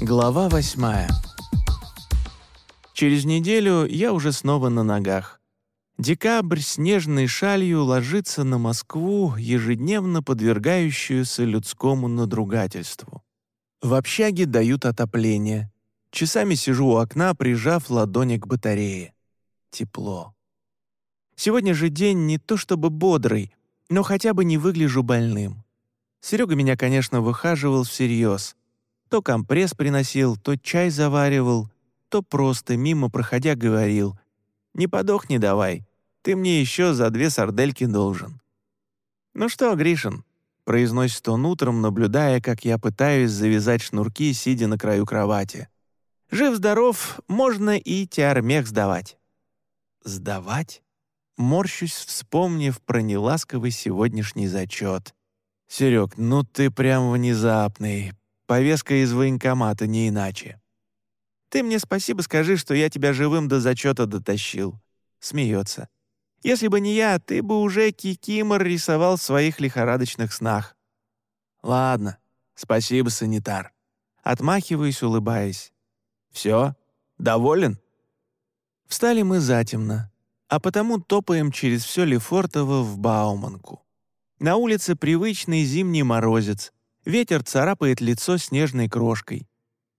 Глава восьмая. Через неделю я уже снова на ногах. Декабрь снежной шалью ложится на Москву, ежедневно подвергающуюся людскому надругательству. В общаге дают отопление. Часами сижу у окна, прижав ладони к батарее. Тепло. Сегодня же день не то чтобы бодрый, но хотя бы не выгляжу больным. Серега меня, конечно, выхаживал всерьез. То компресс приносил, то чай заваривал, то просто мимо проходя говорил «Не подохни давай, ты мне еще за две сардельки должен». «Ну что, Гришин?» — произносит он утром, наблюдая, как я пытаюсь завязать шнурки, сидя на краю кровати. «Жив-здоров, можно и теармех сдавать». «Сдавать?» Морщусь, вспомнив про неласковый сегодняшний зачет. «Серег, ну ты прям внезапный. Повестка из военкомата, не иначе». «Ты мне спасибо скажи, что я тебя живым до зачета дотащил». Смеется. «Если бы не я, ты бы уже кикимор рисовал в своих лихорадочных снах». «Ладно, спасибо, санитар». Отмахиваюсь, улыбаясь. «Все? Доволен?» Встали мы затемно, а потому топаем через все Лефортово в Бауманку. На улице привычный зимний морозец, ветер царапает лицо снежной крошкой.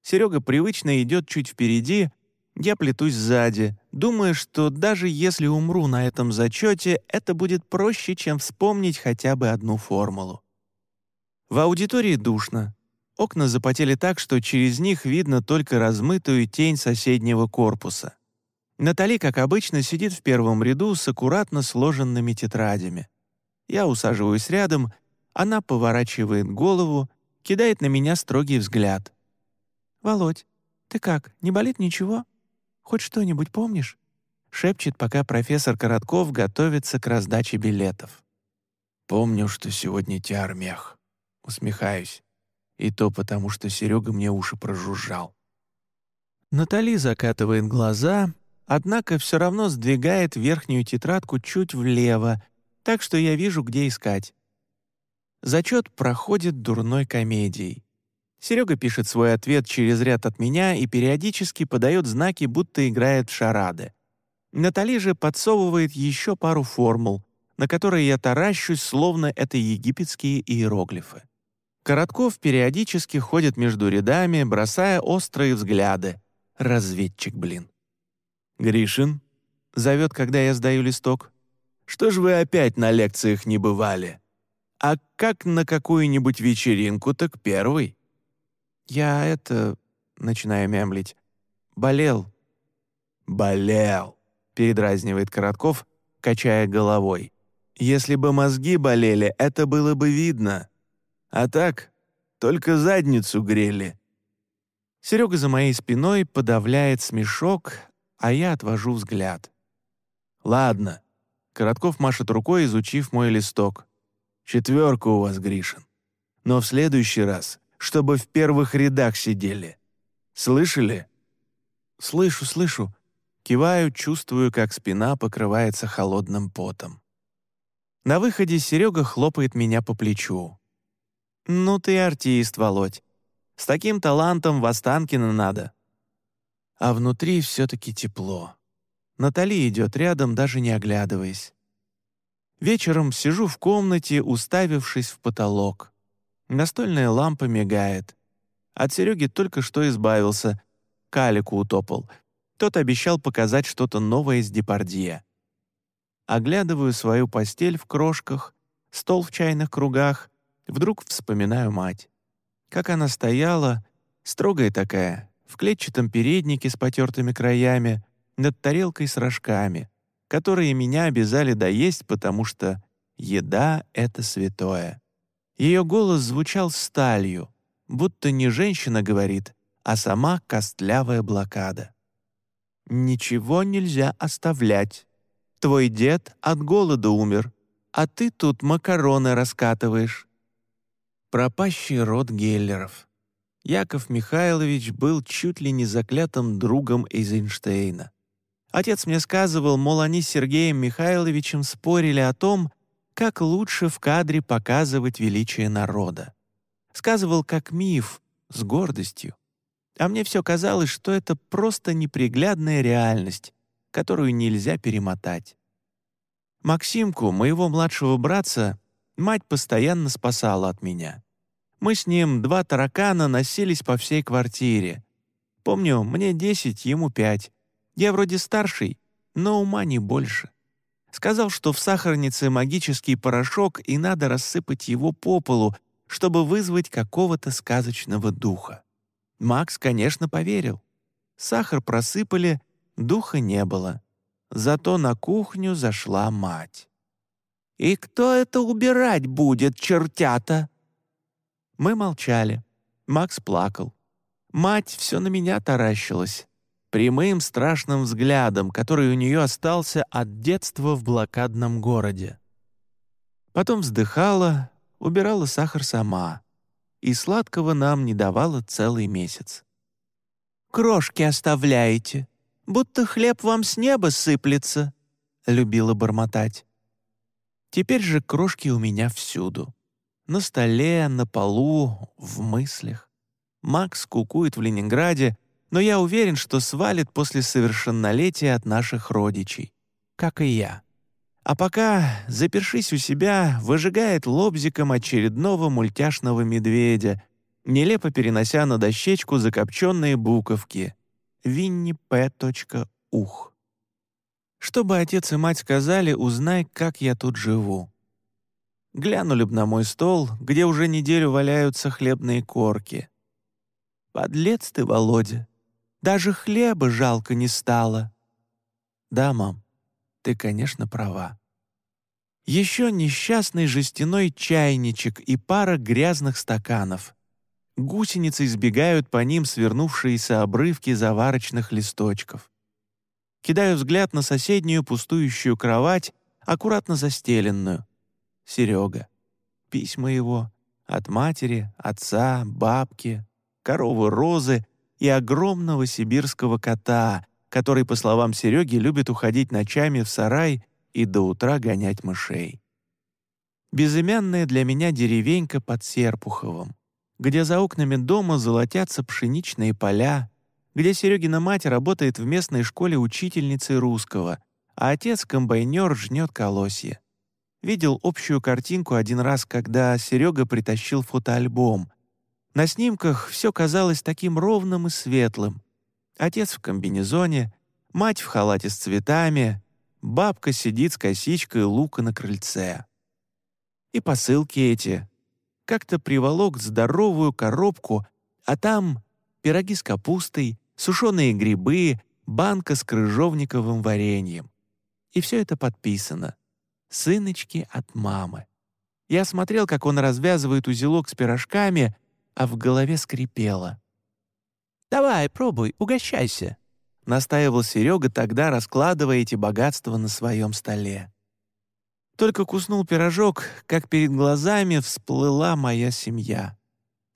Серега привычно идет чуть впереди, я плетусь сзади, думая, что даже если умру на этом зачете, это будет проще, чем вспомнить хотя бы одну формулу. В аудитории душно. Окна запотели так, что через них видно только размытую тень соседнего корпуса. Натали, как обычно, сидит в первом ряду с аккуратно сложенными тетрадями. Я усаживаюсь рядом, она поворачивает голову, кидает на меня строгий взгляд. «Володь, ты как, не болит ничего? Хоть что-нибудь помнишь?» шепчет, пока профессор Коротков готовится к раздаче билетов. «Помню, что сегодня тиармех». Усмехаюсь. И то потому, что Серега мне уши прожужжал. Натали закатывает глаза, однако все равно сдвигает верхнюю тетрадку чуть влево, так что я вижу, где искать. Зачет проходит дурной комедией. Серега пишет свой ответ через ряд от меня и периодически подает знаки, будто играет в шарады. Натали же подсовывает еще пару формул, на которые я таращусь, словно это египетские иероглифы. Коротков периодически ходит между рядами, бросая острые взгляды. Разведчик, блин. «Гришин?» — зовет, когда я сдаю листок. «Что ж вы опять на лекциях не бывали? А как на какую-нибудь вечеринку, так первый?» «Я это...» — начинаю мямлить. «Болел». «Болел», — передразнивает Коротков, качая головой. «Если бы мозги болели, это было бы видно. А так, только задницу грели». Серега за моей спиной подавляет смешок, а я отвожу взгляд. «Ладно». Коротков машет рукой, изучив мой листок. «Четверка у вас, Гришин. Но в следующий раз, чтобы в первых рядах сидели. Слышали?» «Слышу, слышу». Киваю, чувствую, как спина покрывается холодным потом. На выходе Серега хлопает меня по плечу. «Ну ты артист, Володь. С таким талантом в Останкино надо а внутри все-таки тепло. Натали идет рядом, даже не оглядываясь. Вечером сижу в комнате, уставившись в потолок. Настольная лампа мигает. От Сереги только что избавился. Калику утопал. Тот обещал показать что-то новое из Депардье. Оглядываю свою постель в крошках, стол в чайных кругах. Вдруг вспоминаю мать. Как она стояла, строгая такая, в клетчатом переднике с потертыми краями, над тарелкой с рожками, которые меня обязали доесть, потому что еда — это святое. Ее голос звучал сталью, будто не женщина говорит, а сама костлявая блокада. «Ничего нельзя оставлять. Твой дед от голода умер, а ты тут макароны раскатываешь». Пропащий род Геллеров. Яков Михайлович был чуть ли не заклятым другом Эйзенштейна. Отец мне сказывал, мол, они с Сергеем Михайловичем спорили о том, как лучше в кадре показывать величие народа. Сказывал как миф, с гордостью. А мне все казалось, что это просто неприглядная реальность, которую нельзя перемотать. Максимку, моего младшего братца, мать постоянно спасала от меня. Мы с ним, два таракана, носились по всей квартире. Помню, мне десять, ему пять. Я вроде старший, но ума не больше. Сказал, что в сахарнице магический порошок и надо рассыпать его по полу, чтобы вызвать какого-то сказочного духа. Макс, конечно, поверил. Сахар просыпали, духа не было. Зато на кухню зашла мать. «И кто это убирать будет, чертята?» Мы молчали. Макс плакал. Мать все на меня таращилась. Прямым страшным взглядом, который у нее остался от детства в блокадном городе. Потом вздыхала, убирала сахар сама и сладкого нам не давала целый месяц. «Крошки оставляете, будто хлеб вам с неба сыплется», — любила бормотать. Теперь же крошки у меня всюду. На столе, на полу, в мыслях. Макс кукует в Ленинграде, но я уверен, что свалит после совершеннолетия от наших родичей, как и я. А пока, запершись у себя, выжигает лобзиком очередного мультяшного медведя, нелепо перенося на дощечку закопченные буковки «Винни П. Ух». Чтобы отец и мать сказали, узнай, как я тут живу. Глянули б на мой стол, где уже неделю валяются хлебные корки. «Подлец ты, Володя! Даже хлеба жалко не стало!» «Да, мам, ты, конечно, права. Еще несчастный жестяной чайничек и пара грязных стаканов. Гусеницы избегают по ним свернувшиеся обрывки заварочных листочков. Кидаю взгляд на соседнюю пустующую кровать, аккуратно застеленную. Серега. Письма его. От матери, отца, бабки, коровы Розы и огромного сибирского кота, который, по словам Сереги, любит уходить ночами в сарай и до утра гонять мышей. Безымянная для меня деревенька под Серпуховым, где за окнами дома золотятся пшеничные поля, где Серегина мать работает в местной школе учительницей русского, а отец-комбайнер жнет колосья. Видел общую картинку один раз, когда Серега притащил фотоальбом. На снимках все казалось таким ровным и светлым, Отец в комбинезоне, мать в халате с цветами, бабка сидит с косичкой лука на крыльце. И посылки эти. Как-то приволок здоровую коробку, а там пироги с капустой, сушеные грибы, банка с крыжовниковым вареньем. И все это подписано. «Сыночки от мамы». Я смотрел, как он развязывает узелок с пирожками, а в голове скрипело. «Давай, пробуй, угощайся», — настаивал Серега тогда, раскладывая эти богатства на своем столе. Только куснул пирожок, как перед глазами всплыла моя семья.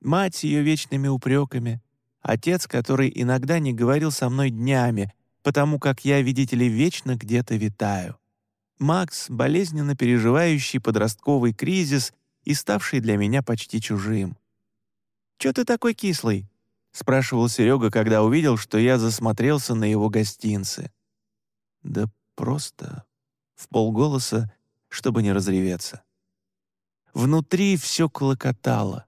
Мать с ее вечными упреками, отец, который иногда не говорил со мной днями, потому как я, видите ли, вечно где-то витаю. Макс, болезненно переживающий подростковый кризис и ставший для меня почти чужим. «Чё ты такой кислый?» — спрашивал Серега, когда увидел, что я засмотрелся на его гостинцы. «Да просто...» — в полголоса, чтобы не разреветься. Внутри все клокотало.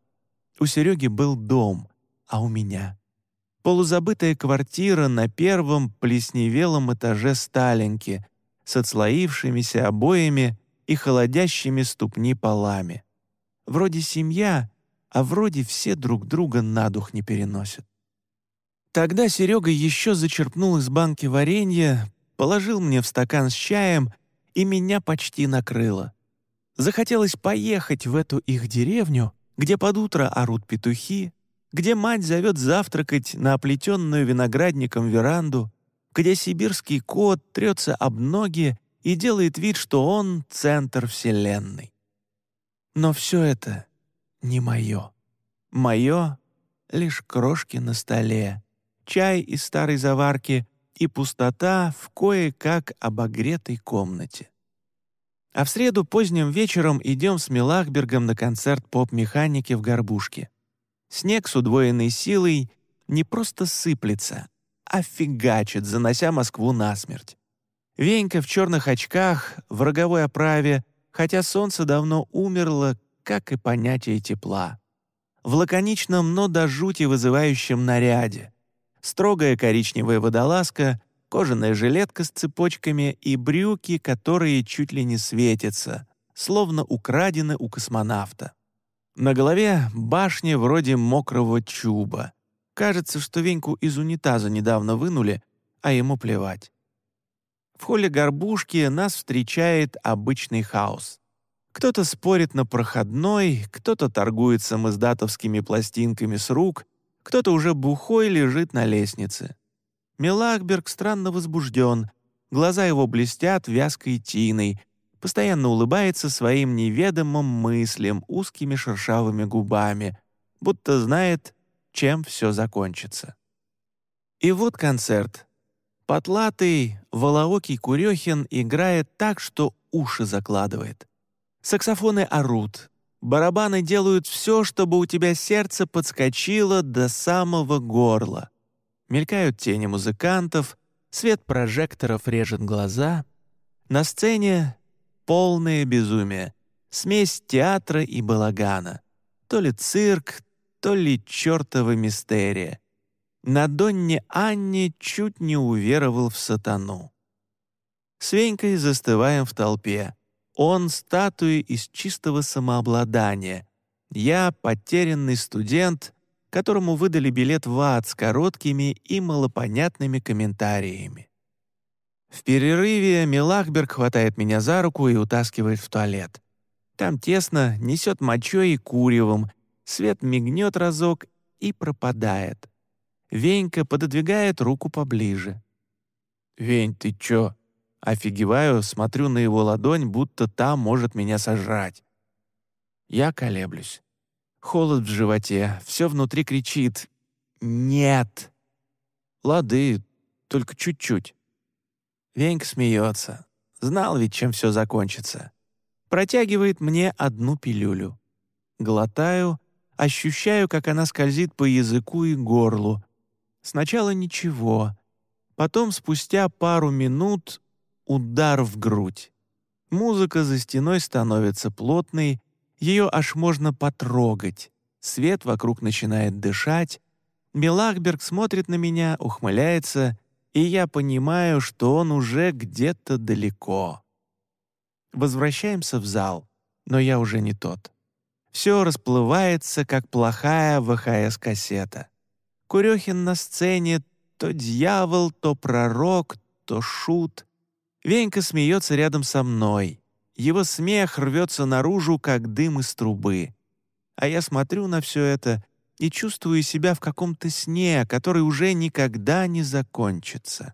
У Сереги был дом, а у меня — полузабытая квартира на первом плесневелом этаже Сталинки с отслоившимися обоями и холодящими ступни полами. Вроде семья, а вроде все друг друга на дух не переносят. Тогда Серега еще зачерпнул из банки варенье, положил мне в стакан с чаем, и меня почти накрыло. Захотелось поехать в эту их деревню, где под утро орут петухи, где мать зовет завтракать на оплетенную виноградником веранду, где сибирский кот трется об ноги и делает вид, что он — центр Вселенной. Но все это не мое. Мое — лишь крошки на столе, чай из старой заварки и пустота в кое-как обогретой комнате. А в среду поздним вечером идем с Милахбергом на концерт поп-механики в Горбушке. Снег с удвоенной силой, не просто сыплется, а фигачит, занося Москву насмерть. Венька в черных очках, в роговой оправе, хотя солнце давно умерло, как и понятие тепла. В лаконичном, но до жути вызывающем наряде. Строгая коричневая водолазка, кожаная жилетка с цепочками и брюки, которые чуть ли не светятся, словно украдены у космонавта. На голове башня вроде мокрого чуба. Кажется, что Веньку из унитаза недавно вынули, а ему плевать. В холле горбушки нас встречает обычный хаос. Кто-то спорит на проходной, кто-то торгует самоздатовскими пластинками с рук, кто-то уже бухой лежит на лестнице. Милахберг странно возбужден, глаза его блестят вязкой тиной, постоянно улыбается своим неведомым мыслям узкими шершавыми губами, будто знает, чем все закончится. И вот концерт. Потлатый, волоокий Курехин играет так, что уши закладывает. Саксофоны орут, барабаны делают все, чтобы у тебя сердце подскочило до самого горла. Мелькают тени музыкантов, свет прожекторов режет глаза. На сцене полное безумие, смесь театра и балагана. То ли цирк, то ли чертова мистерия. На Донне Анне чуть не уверовал в сатану. С Венькой застываем в толпе. Он — статуи из чистого самообладания. Я — потерянный студент, которому выдали билет в ад с короткими и малопонятными комментариями. В перерыве Милахберг хватает меня за руку и утаскивает в туалет. Там тесно, несет мочой и куревом, свет мигнет разок и пропадает. Венька пододвигает руку поближе. «Вень, ты чё?» Офигеваю, смотрю на его ладонь, будто та может меня сожрать. Я колеблюсь. Холод в животе, все внутри кричит «Нет!» Лады, только чуть-чуть. Венька смеется. Знал ведь, чем все закончится. Протягивает мне одну пилюлю. Глотаю, ощущаю, как она скользит по языку и горлу. Сначала ничего. Потом, спустя пару минут, удар в грудь. Музыка за стеной становится плотной, ее аж можно потрогать. Свет вокруг начинает дышать. Милахберг смотрит на меня, ухмыляется, и я понимаю, что он уже где-то далеко. Возвращаемся в зал, но я уже не тот. Все расплывается, как плохая ВХС-кассета. Курехин на сцене то дьявол, то пророк, то шут. Венька смеется рядом со мной. Его смех рвется наружу, как дым из трубы. А я смотрю на все это и чувствую себя в каком-то сне, который уже никогда не закончится.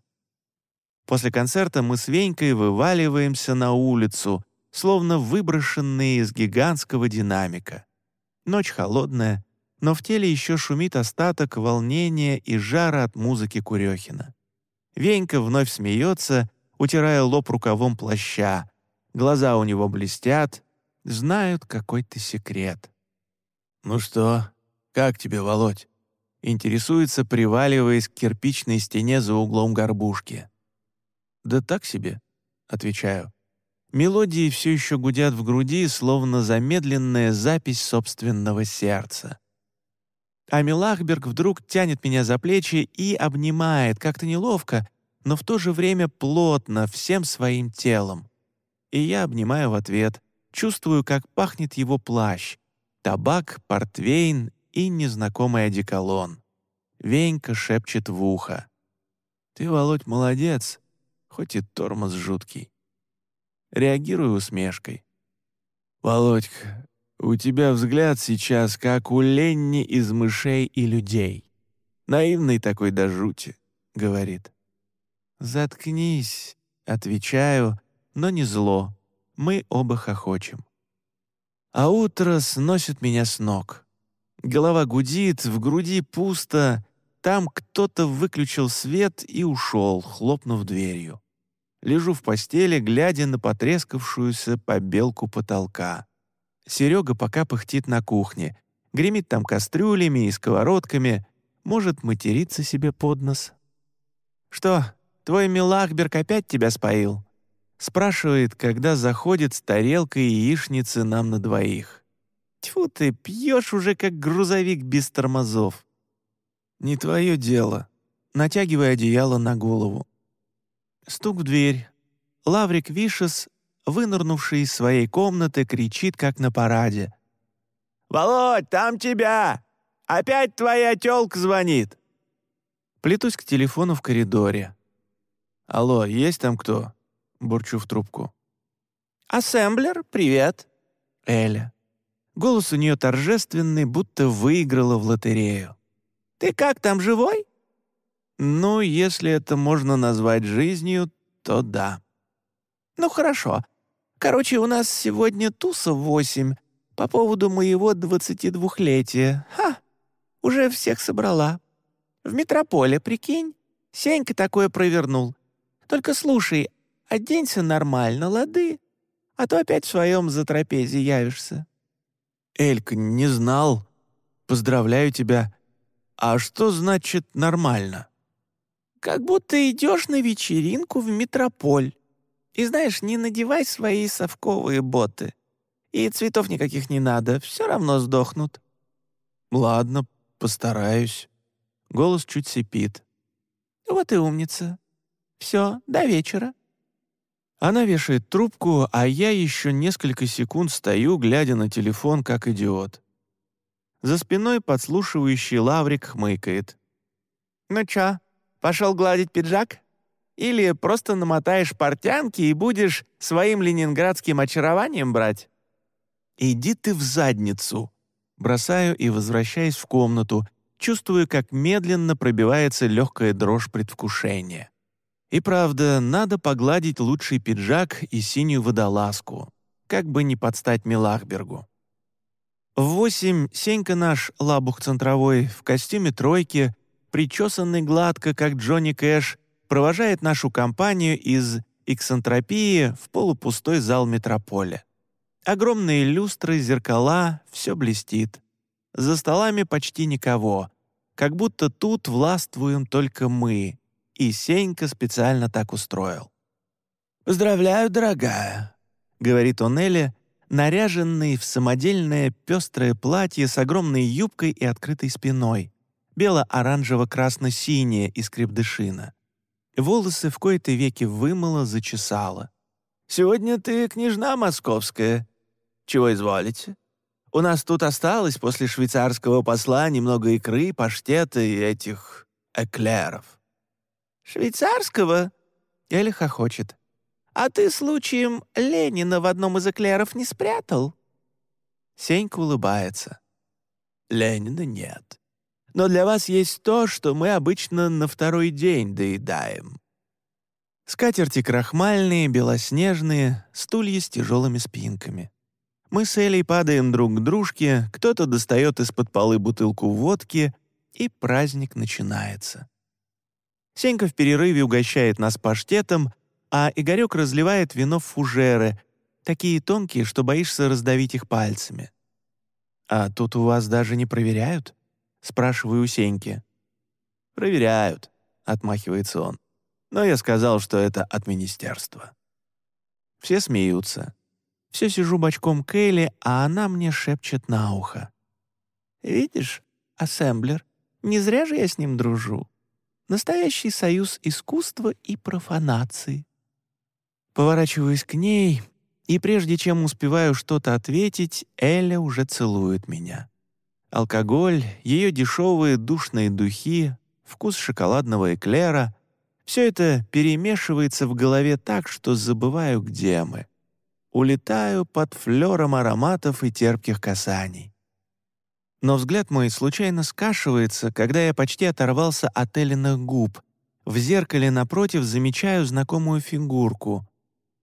После концерта мы с Венькой вываливаемся на улицу, словно выброшенные из гигантского динамика. Ночь холодная, но в теле еще шумит остаток волнения и жара от музыки Курехина. Венька вновь смеется утирая лоб рукавом плаща. Глаза у него блестят, знают какой-то секрет. «Ну что, как тебе, Володь?» Интересуется, приваливаясь к кирпичной стене за углом горбушки. «Да так себе», — отвечаю. Мелодии все еще гудят в груди, словно замедленная запись собственного сердца. А Милахберг вдруг тянет меня за плечи и обнимает, как-то неловко, но в то же время плотно, всем своим телом. И я обнимаю в ответ, чувствую, как пахнет его плащ, табак, портвейн и незнакомый одеколон. Венька шепчет в ухо. «Ты, Володь, молодец, хоть и тормоз жуткий». Реагирую усмешкой. «Володька, у тебя взгляд сейчас, как у Ленни из мышей и людей. Наивный такой до жути», — говорит. «Заткнись», — отвечаю, но не зло. Мы оба хохочем. А утро сносит меня с ног. Голова гудит, в груди пусто. Там кто-то выключил свет и ушел, хлопнув дверью. Лежу в постели, глядя на потрескавшуюся побелку потолка. Серега пока пыхтит на кухне. Гремит там кастрюлями и сковородками. может материться себе под нос. «Что, твой Милахберг опять тебя споил?» Спрашивает, когда заходит с тарелкой яичницы нам на двоих. Тьфу ты, пьешь уже как грузовик без тормозов. Не твое дело. Натягивая одеяло на голову. Стук в дверь. Лаврик Вишес, вынырнувший из своей комнаты, кричит, как на параде. «Володь, там тебя! Опять твоя тёлка звонит!» Плетусь к телефону в коридоре. «Алло, есть там кто?» Бурчу в трубку. «Ассемблер, привет!» Эля. Голос у нее торжественный, будто выиграла в лотерею. «Ты как там, живой?» «Ну, если это можно назвать жизнью, то да». «Ну, хорошо. Короче, у нас сегодня туса восемь по поводу моего двадцатидвухлетия. Ха! Уже всех собрала. В метрополе, прикинь. Сенька такое провернул. Только слушай, оденься нормально, лады, а то опять в своем затрапезе явишься». «Элька, не знал. Поздравляю тебя. А что значит «нормально»?» «Как будто идешь на вечеринку в метрополь. И знаешь, не надевай свои совковые боты. И цветов никаких не надо, все равно сдохнут». «Ладно, постараюсь». Голос чуть сипит. «Вот и умница. Все, до вечера». Она вешает трубку, а я еще несколько секунд стою, глядя на телефон, как идиот. За спиной подслушивающий лаврик хмыкает. «Ну чё, пошел гладить пиджак? Или просто намотаешь портянки и будешь своим ленинградским очарованием брать?» «Иди ты в задницу!» Бросаю и возвращаюсь в комнату, чувствую, как медленно пробивается легкая дрожь предвкушения. И правда, надо погладить лучший пиджак и синюю водолазку, как бы не подстать Милахбергу. В восемь Сенька наш, лабух центровой, в костюме тройки, причесанный гладко, как Джонни Кэш, провожает нашу компанию из эксцентропии в полупустой зал метрополя. Огромные люстры, зеркала, все блестит. За столами почти никого, как будто тут властвуем только мы, и Сенька специально так устроил. «Поздравляю, дорогая», — говорит он Эле, наряженный в самодельное пестрое платье с огромной юбкой и открытой спиной, бело-оранжево-красно-синее из крепдышина. Волосы в кои-то веки вымыла, зачесала. «Сегодня ты княжна московская. Чего изволите? У нас тут осталось после швейцарского посла немного икры, паштета и этих эклеров. «Швейцарского?» Эля хохочет. «А ты случаем Ленина в одном из эклеров не спрятал?» Сенька улыбается. «Ленина нет. Но для вас есть то, что мы обычно на второй день доедаем». Скатерти крахмальные, белоснежные, стулья с тяжелыми спинками. Мы с Элей падаем друг к дружке, кто-то достает из-под полы бутылку водки, и праздник начинается. Сенька в перерыве угощает нас паштетом, а Игорек разливает вино в фужеры, такие тонкие, что боишься раздавить их пальцами. «А тут у вас даже не проверяют?» — спрашиваю у Сеньки. «Проверяют», — отмахивается он. «Но я сказал, что это от министерства». Все смеются. Все сижу бочком Кейли, а она мне шепчет на ухо. «Видишь, ассемблер, не зря же я с ним дружу. Настоящий союз искусства и профанации. Поворачиваюсь к ней, и прежде чем успеваю что-то ответить, Эля уже целует меня. Алкоголь, ее дешевые душные духи, вкус шоколадного эклера — все это перемешивается в голове так, что забываю, где мы. Улетаю под флером ароматов и терпких касаний. Но взгляд мой случайно скашивается, когда я почти оторвался от Элиных губ. В зеркале напротив замечаю знакомую фигурку.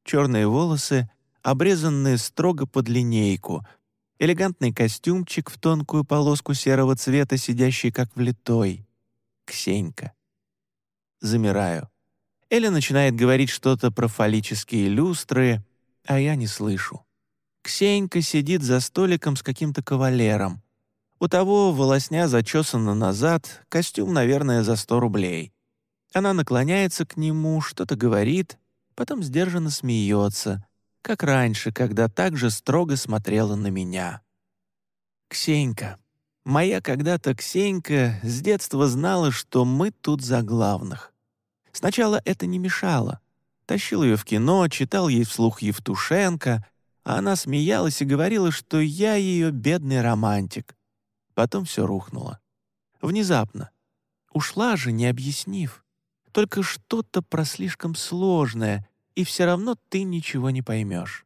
Черные волосы, обрезанные строго под линейку, элегантный костюмчик в тонкую полоску серого цвета, сидящий как влитой. Ксенька. Замираю. Эля начинает говорить что-то про фаллические люстры, а я не слышу. Ксенька сидит за столиком с каким-то кавалером. У того волосня зачесана назад, костюм, наверное, за сто рублей. Она наклоняется к нему, что-то говорит, потом сдержанно смеется, как раньше, когда так же строго смотрела на меня. Ксенька. Моя когда-то Ксенька с детства знала, что мы тут за главных. Сначала это не мешало. Тащил ее в кино, читал ей вслух Евтушенко, а она смеялась и говорила, что я ее бедный романтик. Потом все рухнуло. Внезапно. Ушла же, не объяснив. Только что-то про слишком сложное, и все равно ты ничего не поймешь.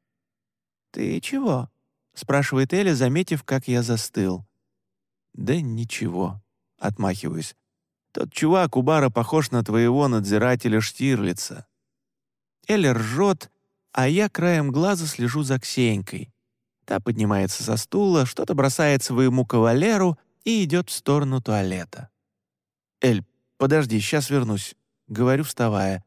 «Ты чего?» — спрашивает Эля, заметив, как я застыл. «Да ничего», — отмахиваюсь. «Тот чувак у бара похож на твоего надзирателя Штирлица». Эля ржет, а я краем глаза слежу за Ксенькой. Та поднимается со стула, что-то бросает своему кавалеру и идет в сторону туалета. «Эль, подожди, сейчас вернусь», — говорю, вставая.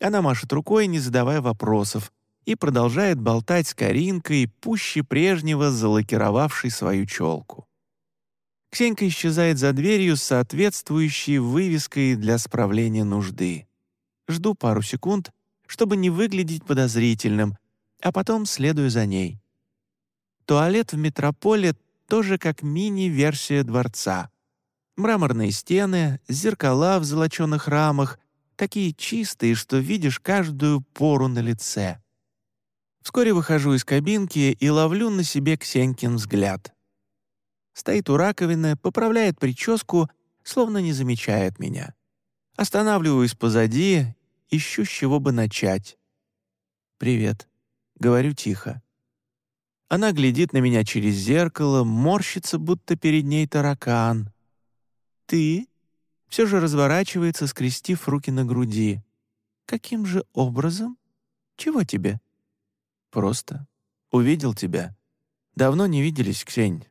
Она машет рукой, не задавая вопросов, и продолжает болтать с Каринкой, пуще прежнего залакировавшей свою челку. Ксенька исчезает за дверью с соответствующей вывеской для справления нужды. Жду пару секунд, чтобы не выглядеть подозрительным, а потом следую за ней. Туалет в метрополе тоже как мини-версия дворца. Мраморные стены, зеркала в золоченых рамах, такие чистые, что видишь каждую пору на лице. Вскоре выхожу из кабинки и ловлю на себе Ксенькин взгляд. Стоит у раковины, поправляет прическу, словно не замечает меня. Останавливаюсь позади, ищу, с чего бы начать. «Привет», — говорю тихо. Она глядит на меня через зеркало, морщится, будто перед ней таракан. «Ты?» Все же разворачивается, скрестив руки на груди. «Каким же образом? Чего тебе?» «Просто. Увидел тебя. Давно не виделись, Ксень».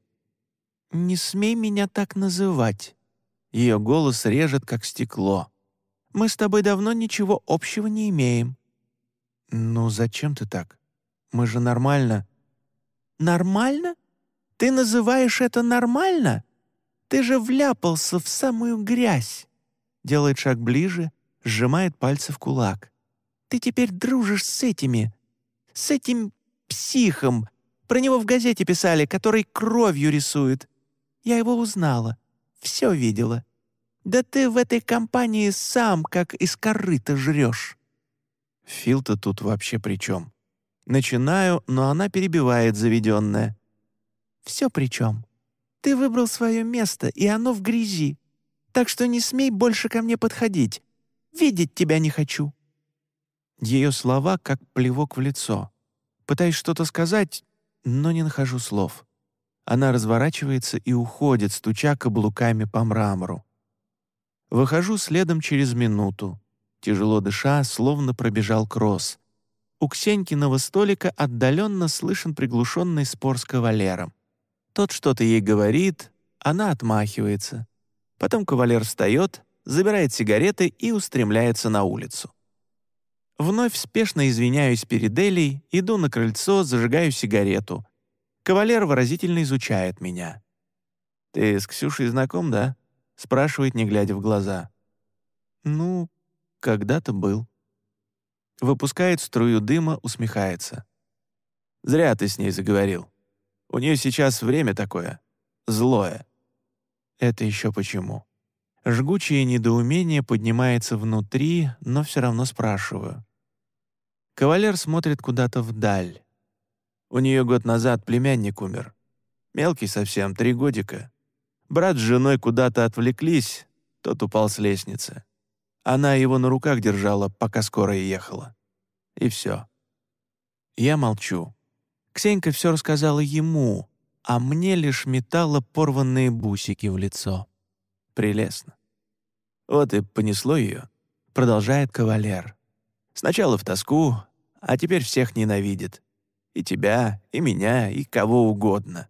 «Не смей меня так называть». Ее голос режет, как стекло. «Мы с тобой давно ничего общего не имеем». «Ну, зачем ты так? Мы же нормально...» «Нормально? Ты называешь это нормально? Ты же вляпался в самую грязь!» Делает шаг ближе, сжимает пальцы в кулак. «Ты теперь дружишь с этими, с этим психом. Про него в газете писали, который кровью рисует. Я его узнала, все видела. Да ты в этой компании сам как из корыта жрешь». Фил-то тут вообще при чем? Начинаю, но она перебивает заведенное. «Все при чем. Ты выбрал свое место, и оно в грязи. Так что не смей больше ко мне подходить. Видеть тебя не хочу». Ее слова как плевок в лицо. Пытаюсь что-то сказать, но не нахожу слов. Она разворачивается и уходит, стуча каблуками по мрамору. Выхожу следом через минуту. Тяжело дыша, словно пробежал кросс. У Ксенькиного столика отдаленно слышен приглушенный спор с кавалером. Тот что-то ей говорит, она отмахивается. Потом кавалер встает, забирает сигареты и устремляется на улицу. Вновь спешно извиняюсь перед Элей, иду на крыльцо, зажигаю сигарету. Кавалер выразительно изучает меня. «Ты с Ксюшей знаком, да?» — спрашивает, не глядя в глаза. «Ну, когда-то был» выпускает струю дыма, усмехается. «Зря ты с ней заговорил. У нее сейчас время такое. Злое». «Это еще почему?» Жгучее недоумение поднимается внутри, но все равно спрашиваю. Кавалер смотрит куда-то вдаль. У нее год назад племянник умер. Мелкий совсем, три годика. Брат с женой куда-то отвлеклись, тот упал с лестницы. Она его на руках держала, пока скорая ехала. И все. Я молчу. Ксенька все рассказала ему, а мне лишь метала порванные бусики в лицо. Прелестно. Вот и понесло ее, продолжает кавалер. Сначала в тоску, а теперь всех ненавидит. И тебя, и меня, и кого угодно.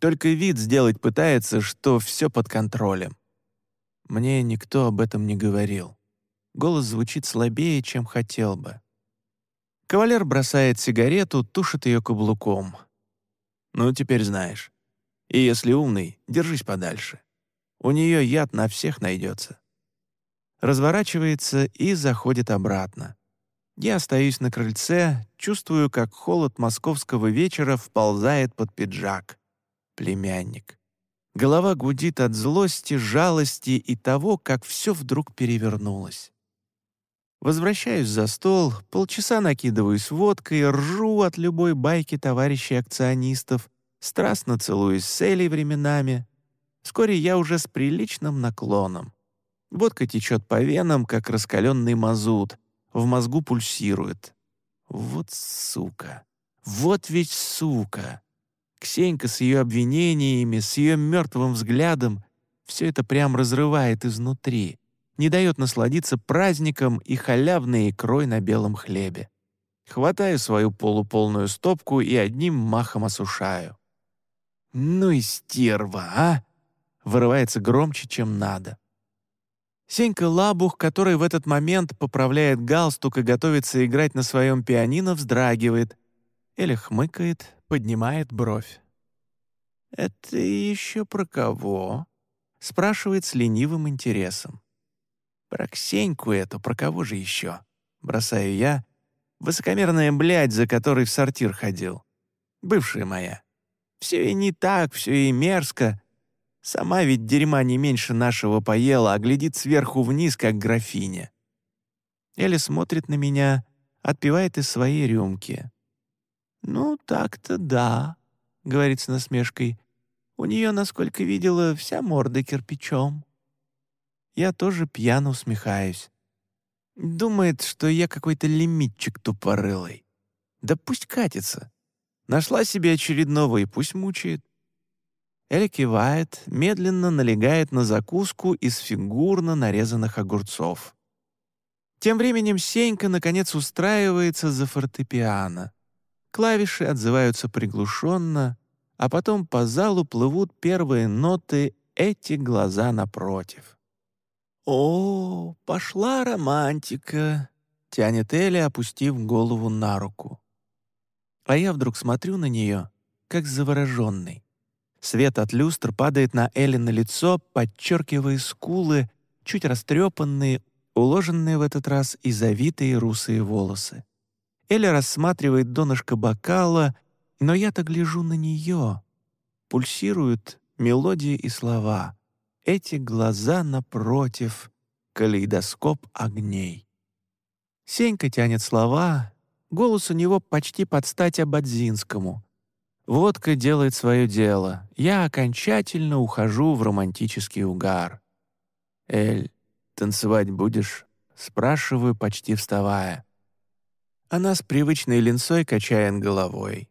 Только вид сделать пытается, что все под контролем. Мне никто об этом не говорил. Голос звучит слабее, чем хотел бы. Кавалер бросает сигарету, тушит ее каблуком. «Ну, теперь знаешь. И если умный, держись подальше. У нее яд на всех найдется. Разворачивается и заходит обратно. Я остаюсь на крыльце, чувствую, как холод московского вечера вползает под пиджак. Племянник. Голова гудит от злости, жалости и того, как все вдруг перевернулось. Возвращаюсь за стол, полчаса накидываюсь водкой, ржу от любой байки товарищей акционистов, страстно целуюсь с Элей временами. Вскоре я уже с приличным наклоном. Водка течет по венам, как раскаленный мазут, в мозгу пульсирует. Вот сука! Вот ведь сука! Ксенька с ее обвинениями, с ее мертвым взглядом — все это прям разрывает изнутри, не дает насладиться праздником и халявной икрой на белом хлебе. Хватаю свою полуполную стопку и одним махом осушаю. «Ну и стерва, а!» Вырывается громче, чем надо. Сенька Лабух, который в этот момент поправляет галстук и готовится играть на своем пианино, вздрагивает. Или хмыкает, поднимает бровь. «Это еще про кого?» — спрашивает с ленивым интересом. «Про Ксеньку эту, про кого же еще?» — бросаю я. Высокомерная блядь, за которой в сортир ходил. Бывшая моя. Все и не так, все и мерзко. Сама ведь дерьма не меньше нашего поела, а глядит сверху вниз, как графиня. Эля смотрит на меня, отпивает из своей рюмки. «Ну, так-то да», — говорит с насмешкой. «У нее, насколько видела, вся морда кирпичом». Я тоже пьяно усмехаюсь. Думает, что я какой-то лимитчик тупорылый. Да пусть катится. Нашла себе очередного и пусть мучает. Эля кивает, медленно налегает на закуску из фигурно нарезанных огурцов. Тем временем Сенька, наконец, устраивается за фортепиано. Клавиши отзываются приглушенно, а потом по залу плывут первые ноты «Эти глаза напротив». «О, пошла романтика!» — тянет Эля, опустив голову на руку. А я вдруг смотрю на нее, как завороженный. Свет от люстр падает на Элли на лицо, подчеркивая скулы, чуть растрепанные, уложенные в этот раз и завитые русые волосы. Эля рассматривает донышко бокала, но я-то гляжу на нее. Пульсируют мелодии и слова. Эти глаза напротив, калейдоскоп огней. Сенька тянет слова, голос у него почти под стать Абадзинскому. Водка делает свое дело. Я окончательно ухожу в романтический угар. «Эль, танцевать будешь?» — спрашиваю, почти вставая. Она с привычной линцой качает головой.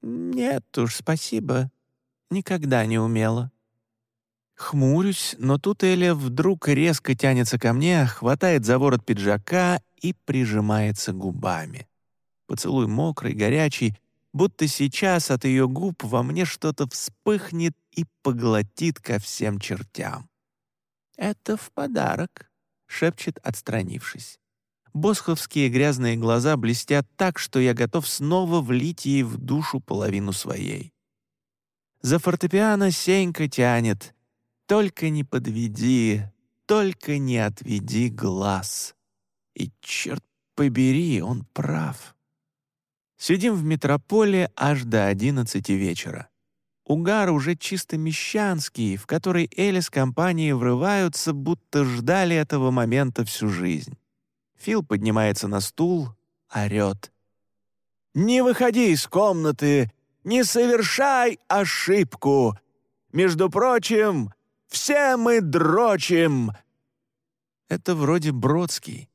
«Нет уж, спасибо. Никогда не умела». Хмурюсь, но тут Эля вдруг резко тянется ко мне, хватает за ворот пиджака и прижимается губами. Поцелуй мокрый, горячий, будто сейчас от ее губ во мне что-то вспыхнет и поглотит ко всем чертям. «Это в подарок», — шепчет, отстранившись. Босховские грязные глаза блестят так, что я готов снова влить ей в душу половину своей. За фортепиано Сенька тянет. «Только не подведи, только не отведи глаз». И, черт побери, он прав. Сидим в метрополе аж до одиннадцати вечера. Угар уже чисто мещанский, в который Эли с компанией врываются, будто ждали этого момента всю жизнь. Фил поднимается на стул, орёт. «Не выходи из комнаты! Не совершай ошибку! Между прочим, все мы дрочим!» Это вроде Бродский.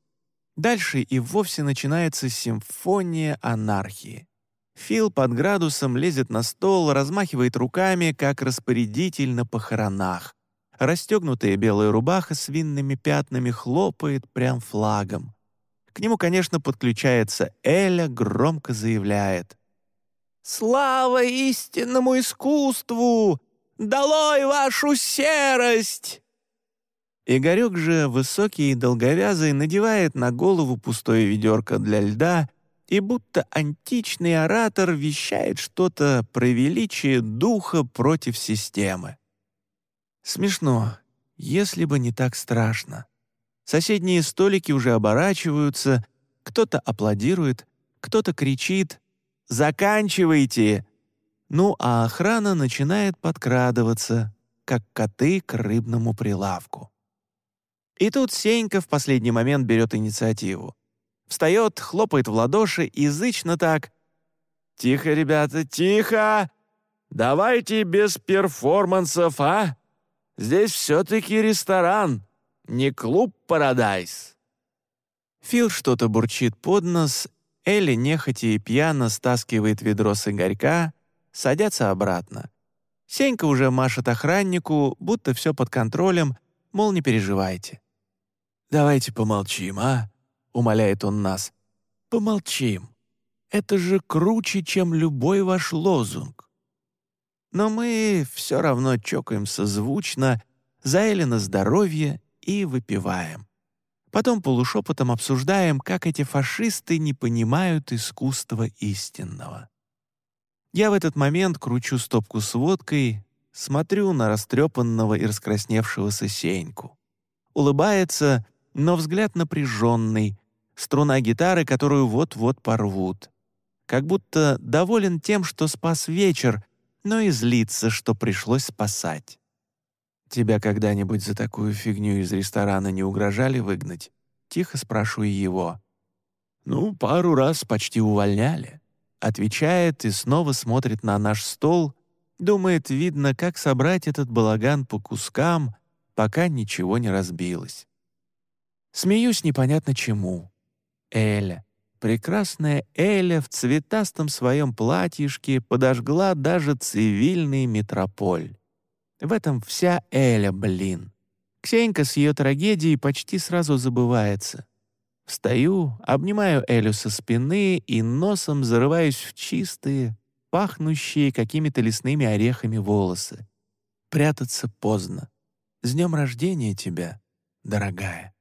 Дальше и вовсе начинается симфония анархии. Фил под градусом лезет на стол, размахивает руками, как распорядитель на похоронах. Расстегнутая белая рубаха с винными пятнами хлопает прям флагом. К нему, конечно, подключается Эля, громко заявляет. «Слава истинному искусству! Долой вашу серость!» Игорек же, высокий и долговязый, надевает на голову пустое ведерко для льда и будто античный оратор вещает что-то про величие духа против системы. Смешно, если бы не так страшно. Соседние столики уже оборачиваются, кто-то аплодирует, кто-то кричит «Заканчивайте!» Ну а охрана начинает подкрадываться, как коты к рыбному прилавку. И тут Сенька в последний момент берет инициативу. Встает, хлопает в ладоши, язычно так. «Тихо, ребята, тихо! Давайте без перформансов, а? Здесь все-таки ресторан, не клуб «Парадайз». Фил что-то бурчит под нос, Элли нехотя и пьяно стаскивает ведро с игорька, садятся обратно. Сенька уже машет охраннику, будто все под контролем, мол, не переживайте. «Давайте помолчим, а?» — умоляет он нас. «Помолчим. Это же круче, чем любой ваш лозунг». Но мы все равно чокаемся звучно, за Эллина здоровье и выпиваем. Потом полушепотом обсуждаем, как эти фашисты не понимают искусства истинного. Я в этот момент кручу стопку с водкой, смотрю на растрепанного и раскрасневшегося Сеньку. Улыбается, но взгляд напряженный, струна гитары, которую вот-вот порвут. Как будто доволен тем, что спас вечер, но и злится, что пришлось спасать. «Тебя когда-нибудь за такую фигню из ресторана не угрожали выгнать?» Тихо спрашиваю его. «Ну, пару раз почти увольняли», — отвечает и снова смотрит на наш стол, думает, видно, как собрать этот балаган по кускам, пока ничего не разбилось. Смеюсь непонятно чему. Эля, прекрасная Эля в цветастом своем платьишке подожгла даже цивильный метрополь. В этом вся Эля, блин. Ксенька с ее трагедией почти сразу забывается. Встаю, обнимаю Элю со спины и носом зарываюсь в чистые, пахнущие какими-то лесными орехами волосы. Прятаться поздно. С днем рождения тебя, дорогая.